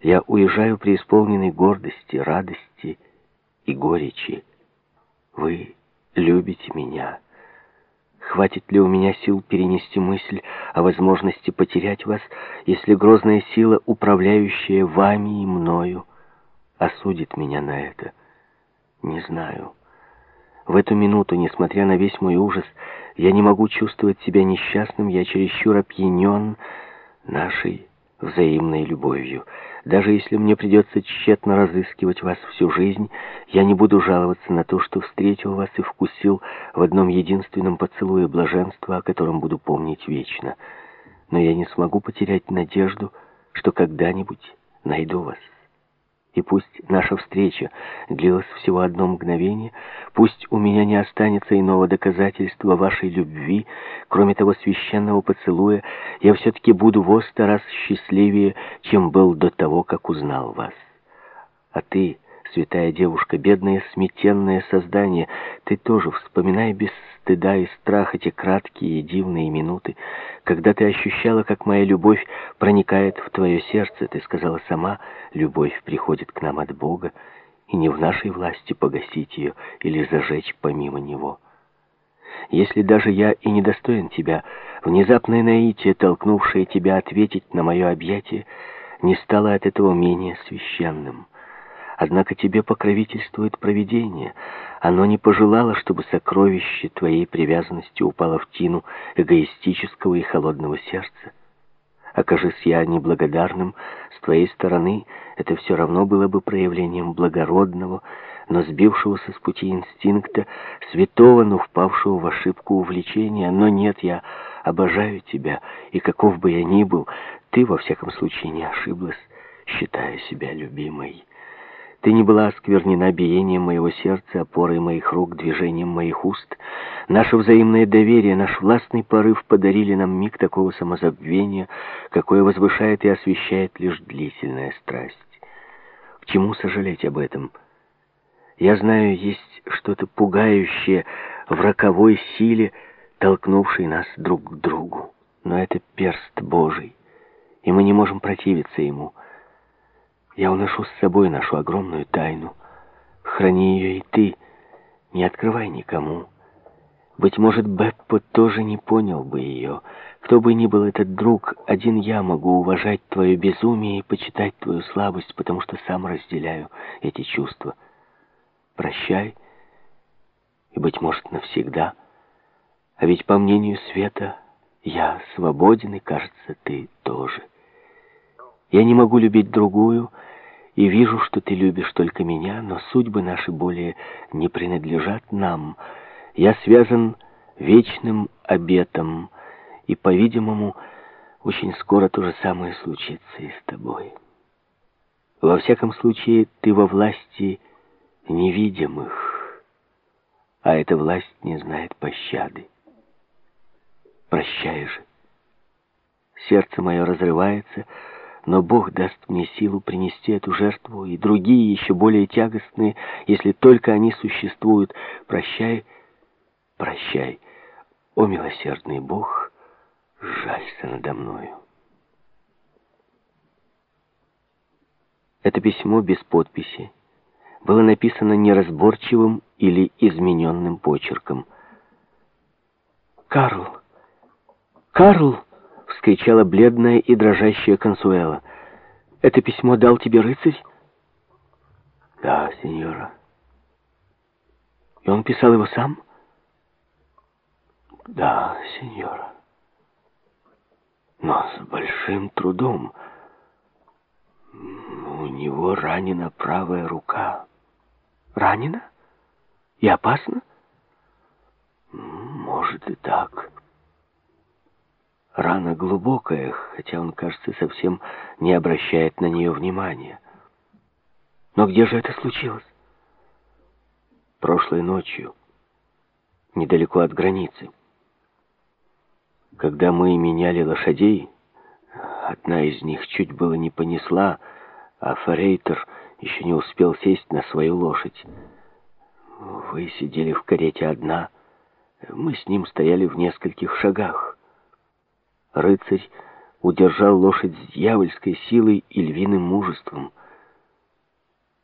Я уезжаю преисполненной гордости, радости и горечи. Вы любите меня. Хватит ли у меня сил перенести мысль о возможности потерять вас, если грозная сила, управляющая вами и мною, осудит меня на это? Не знаю. В эту минуту, несмотря на весь мой ужас, я не могу чувствовать себя несчастным, я чересчур опьянен нашей взаимной любовью. Даже если мне придется тщетно разыскивать вас всю жизнь, я не буду жаловаться на то, что встретил вас и вкусил в одном единственном поцелуе блаженства, о котором буду помнить вечно. Но я не смогу потерять надежду, что когда-нибудь найду вас. И пусть наша встреча длилась всего одно мгновение, пусть у меня не останется иного доказательства вашей любви, кроме того священного поцелуя, я все-таки буду во сто раз счастливее, чем был до того, как узнал вас. А ты святая девушка, бедное сметенное создание, ты тоже вспоминай без стыда и страха те краткие и дивные минуты, когда ты ощущала, как моя любовь проникает в твое сердце. Ты сказала сама, любовь приходит к нам от Бога, и не в нашей власти погасить ее или зажечь помимо Него. Если даже я и недостоин тебя, внезапное наитие, толкнувшее тебя ответить на мое объятие, не стало от этого менее священным. Однако тебе покровительствует провидение. Оно не пожелало, чтобы сокровище твоей привязанности упало в тину эгоистического и холодного сердца. Окажись я неблагодарным, с твоей стороны это все равно было бы проявлением благородного, но сбившегося с пути инстинкта, святого, но впавшего в ошибку увлечения. Но нет, я обожаю тебя, и каков бы я ни был, ты, во всяком случае, не ошиблась, считая себя любимой. Ты не была осквернена биением моего сердца, опорой моих рук, движением моих уст. Наше взаимное доверие, наш властный порыв подарили нам миг такого самозабвения, какое возвышает и освещает лишь длительная страсть. К чему сожалеть об этом? Я знаю, есть что-то пугающее в роковой силе, толкнувшей нас друг к другу. Но это перст Божий, и мы не можем противиться ему — я уношу с собой нашу огромную тайну. Храни ее и ты. Не открывай никому. Быть может, Беппо тоже не понял бы ее. Кто бы ни был этот друг, один я могу уважать твое безумие и почитать твою слабость, потому что сам разделяю эти чувства. Прощай, и, быть может, навсегда. А ведь, по мнению Света, я свободен, и, кажется, ты тоже. Я не могу любить другую, и вижу, что ты любишь только меня, но судьбы наши более не принадлежат нам. Я связан вечным обетом, и, по-видимому, очень скоро то же самое случится и с тобой. Во всяком случае, ты во власти невидимых, а эта власть не знает пощады. Прощай же. Сердце мое разрывается, но Бог даст мне силу принести эту жертву и другие, еще более тягостные, если только они существуют. Прощай, прощай, о милосердный Бог, жалься надо мною. Это письмо без подписи было написано неразборчивым или измененным почерком. «Карл! Карл!» — вскричала бледная и дрожащая Консуэла. «Это письмо дал тебе рыцарь?» «Да, сеньора». «И он писал его сам?» «Да, сеньора. Но с большим трудом. У него ранена правая рука». «Ранена? И опасно?» «Может и так». Рана глубокая, хотя он, кажется, совсем не обращает на нее внимания. Но где же это случилось? Прошлой ночью, недалеко от границы. Когда мы меняли лошадей, одна из них чуть было не понесла, а Форейтер еще не успел сесть на свою лошадь. Вы сидели в карете одна, мы с ним стояли в нескольких шагах. Рыцарь удержал лошадь с дьявольской силой и львиным мужеством.